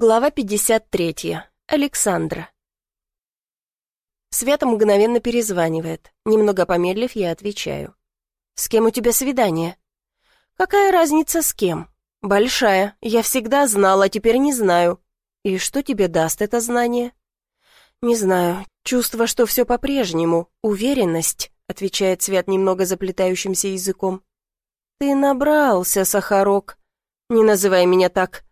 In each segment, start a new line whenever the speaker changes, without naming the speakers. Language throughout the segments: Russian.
Глава 53. Александра. Света мгновенно перезванивает. Немного помедлив, я отвечаю. «С кем у тебя свидание?» «Какая разница с кем?» «Большая. Я всегда знала, а теперь не знаю». «И что тебе даст это знание?» «Не знаю. Чувство, что все по-прежнему. Уверенность», — отвечает Свет немного заплетающимся языком. «Ты набрался, Сахарок. Не называй меня так.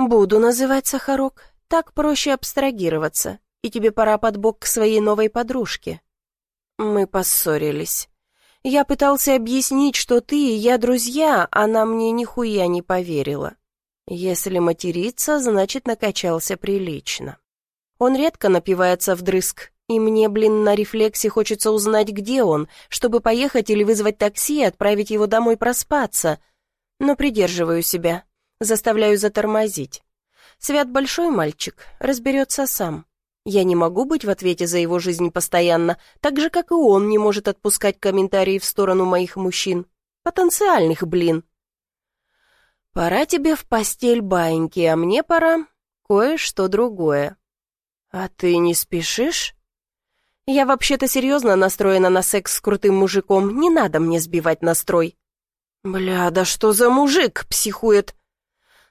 «Буду называть Сахарок. Так проще абстрагироваться, и тебе пора под бок к своей новой подружке». Мы поссорились. Я пытался объяснить, что ты и я друзья, она мне нихуя не поверила. Если материться, значит, накачался прилично. Он редко напивается вдрызг, и мне, блин, на рефлексе хочется узнать, где он, чтобы поехать или вызвать такси и отправить его домой проспаться. Но придерживаю себя, Заставляю затормозить. Свят большой мальчик, разберется сам. Я не могу быть в ответе за его жизнь постоянно, так же, как и он не может отпускать комментарии в сторону моих мужчин. Потенциальных, блин. Пора тебе в постель, баиньки, а мне пора кое-что другое. А ты не спешишь? Я вообще-то серьезно настроена на секс с крутым мужиком, не надо мне сбивать настрой. Бля, да что за мужик, психует.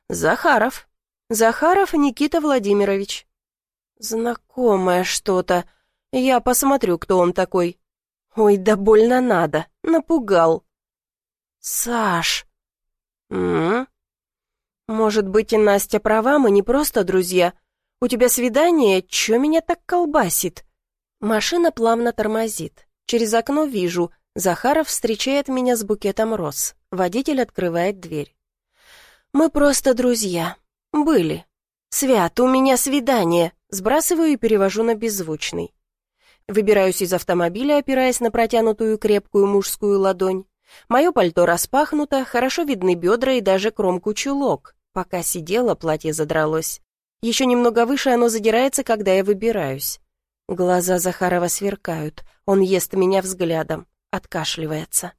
«Захаров. Захаров Никита Владимирович». «Знакомое что-то. Я посмотрю, кто он такой». «Ой, да больно надо. Напугал». «Саш». «М? Может быть, и Настя права, мы не просто друзья. У тебя свидание, чё меня так колбасит?» Машина плавно тормозит. Через окно вижу, Захаров встречает меня с букетом роз. Водитель открывает дверь. Мы просто друзья. Были. Свят, у меня свидание. Сбрасываю и перевожу на беззвучный. Выбираюсь из автомобиля, опираясь на протянутую крепкую мужскую ладонь. Мое пальто распахнуто, хорошо видны бедра и даже кромку чулок. Пока сидела, платье задралось. Еще немного выше оно задирается, когда я выбираюсь. Глаза Захарова сверкают. Он ест меня взглядом. Откашливается.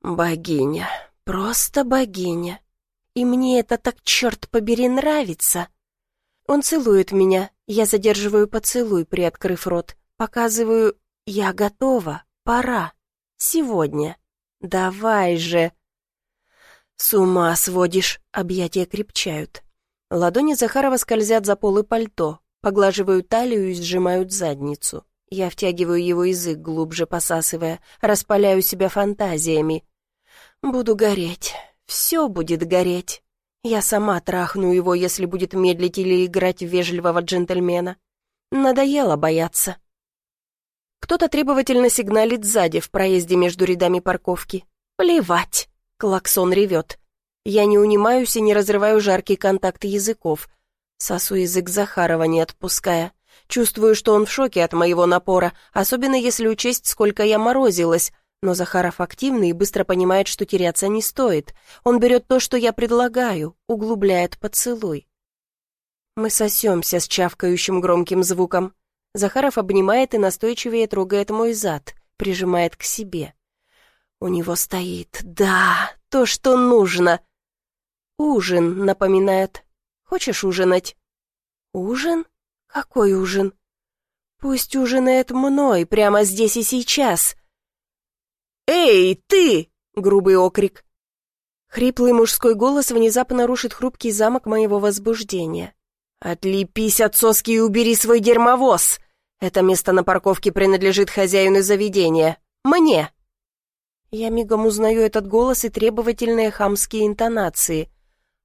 Богиня. Просто богиня. И мне это так, черт побери, нравится. Он целует меня, я задерживаю поцелуй, приоткрыв рот. Показываю, я готова, пора. Сегодня. Давай же. С ума сводишь, объятия крепчают. Ладони Захарова скользят за полы пальто, поглаживают талию и сжимают задницу. Я втягиваю его язык, глубже посасывая, распаляю себя фантазиями. Буду гореть, все будет гореть. Я сама трахну его, если будет медлить или играть в вежливого джентльмена. Надоело бояться. Кто-то требовательно сигналит сзади в проезде между рядами парковки. Плевать. Клаксон ревет. Я не унимаюсь и не разрываю жаркий контакт языков. Сосу язык Захарова, не отпуская. Чувствую, что он в шоке от моего напора, особенно если учесть, сколько я морозилась, но Захаров активный и быстро понимает, что теряться не стоит. Он берет то, что я предлагаю, углубляет поцелуй. Мы сосемся с чавкающим громким звуком. Захаров обнимает и настойчивее трогает мой зад, прижимает к себе. У него стоит «Да, то, что нужно». «Ужин», — напоминает. «Хочешь ужинать?» «Ужин? Какой ужин?» «Пусть ужинает мной прямо здесь и сейчас». «Эй, ты!» — грубый окрик. Хриплый мужской голос внезапно рушит хрупкий замок моего возбуждения. «Отлепись от соски и убери свой дерьмовоз! Это место на парковке принадлежит хозяину заведения. Мне!» Я мигом узнаю этот голос и требовательные хамские интонации.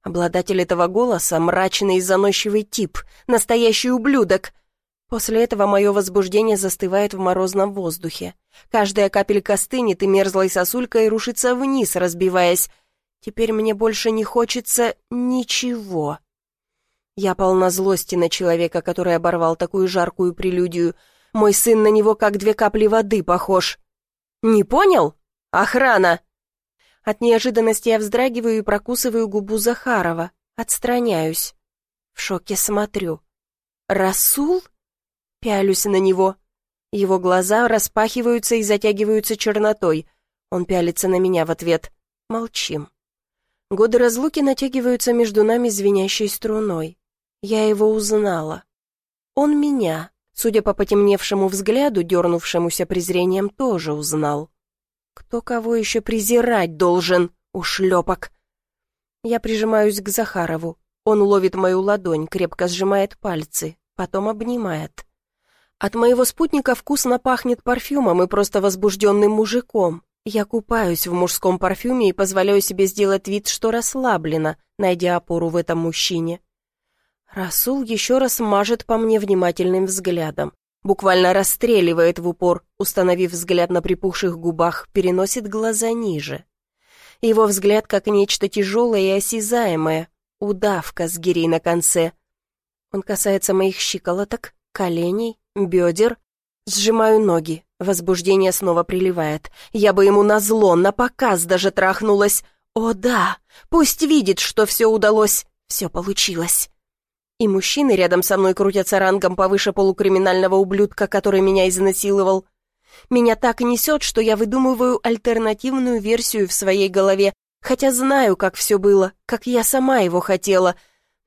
Обладатель этого голоса — мрачный и заносчивый тип, настоящий ублюдок — После этого мое возбуждение застывает в морозном воздухе. Каждая капелька стынет и мерзлой сосулькой рушится вниз, разбиваясь. Теперь мне больше не хочется ничего. Я полна злости на человека, который оборвал такую жаркую прелюдию. Мой сын на него как две капли воды похож. «Не понял? Охрана!» От неожиданности я вздрагиваю и прокусываю губу Захарова. Отстраняюсь. В шоке смотрю. «Расул?» Пялюсь на него. Его глаза распахиваются и затягиваются чернотой. Он пялится на меня в ответ. Молчим. Годы разлуки натягиваются между нами звенящей струной. Я его узнала. Он меня, судя по потемневшему взгляду, дернувшемуся презрением, тоже узнал. Кто кого еще презирать должен, ушлепок? Я прижимаюсь к Захарову. Он ловит мою ладонь, крепко сжимает пальцы, потом обнимает. От моего спутника вкусно пахнет парфюмом и просто возбужденным мужиком. Я купаюсь в мужском парфюме и позволяю себе сделать вид, что расслаблена, найдя опору в этом мужчине. Расул еще раз мажет по мне внимательным взглядом. Буквально расстреливает в упор, установив взгляд на припухших губах, переносит глаза ниже. Его взгляд как нечто тяжелое и осязаемое, удавка с гирей на конце. Он касается моих щиколоток, коленей, бедер. Сжимаю ноги, возбуждение снова приливает. Я бы ему назло, на показ даже трахнулась. О да, пусть видит, что все удалось, все получилось. И мужчины рядом со мной крутятся рангом повыше полукриминального ублюдка, который меня изнасиловал. Меня так несет, что я выдумываю альтернативную версию в своей голове, хотя знаю, как все было, как я сама его хотела.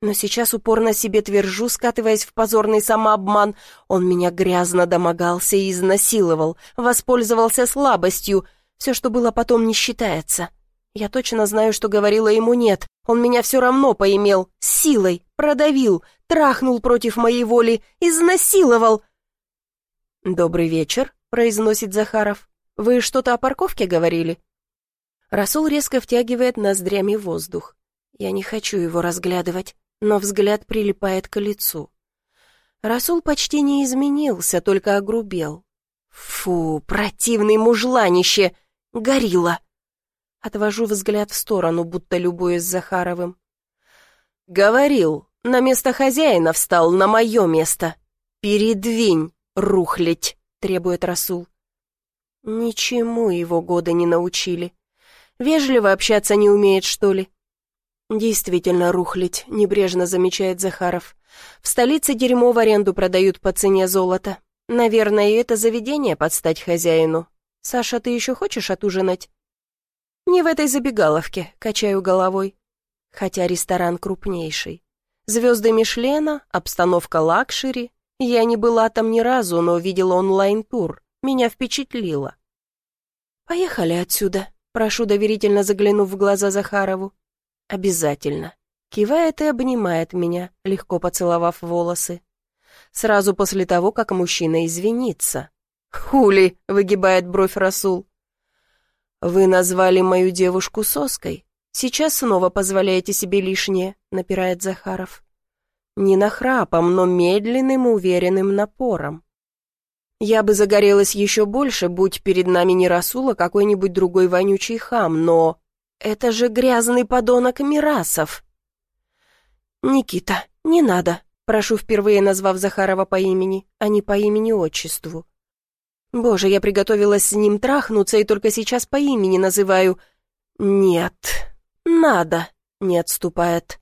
Но сейчас упорно себе твержу, скатываясь в позорный самообман. Он меня грязно домогался и изнасиловал, воспользовался слабостью. Все, что было потом, не считается. Я точно знаю, что говорила ему «нет». Он меня все равно поимел, силой, продавил, трахнул против моей воли, изнасиловал. «Добрый вечер», — произносит Захаров. «Вы что-то о парковке говорили?» Расул резко втягивает ноздрями воздух. Я не хочу его разглядывать, но взгляд прилипает к лицу. Расул почти не изменился, только огрубел. Фу, противный мужланище! Горилла! Отвожу взгляд в сторону, будто любуясь Захаровым. «Говорил, на место хозяина встал, на мое место. Передвинь, рухлить!» — требует Расул. Ничему его годы не научили. Вежливо общаться не умеет, что ли? Действительно рухлить, небрежно замечает Захаров. В столице дерьмо в аренду продают по цене золота. Наверное, и это заведение подстать хозяину. Саша, ты еще хочешь отужинать? «Не в этой забегаловке», — качаю головой. Хотя ресторан крупнейший. Звезды Мишлена, обстановка luxury. Я не была там ни разу, но видела онлайн-тур. Меня впечатлило. «Поехали отсюда», — прошу доверительно заглянув в глаза Захарову. «Обязательно». Кивает и обнимает меня, легко поцеловав волосы. Сразу после того, как мужчина извинится. «Хули!» — выгибает бровь Расул. «Вы назвали мою девушку соской. Сейчас снова позволяете себе лишнее», — напирает Захаров. Не нахрапом, но медленным и уверенным напором. Я бы загорелась еще больше, будь перед нами не Расула какой-нибудь другой вонючий хам, но... Это же грязный подонок Мирасов. «Никита, не надо», — прошу впервые назвав Захарова по имени, а не по имени-отчеству. Боже, я приготовилась с ним трахнуться и только сейчас по имени называю. Нет, надо, не отступает.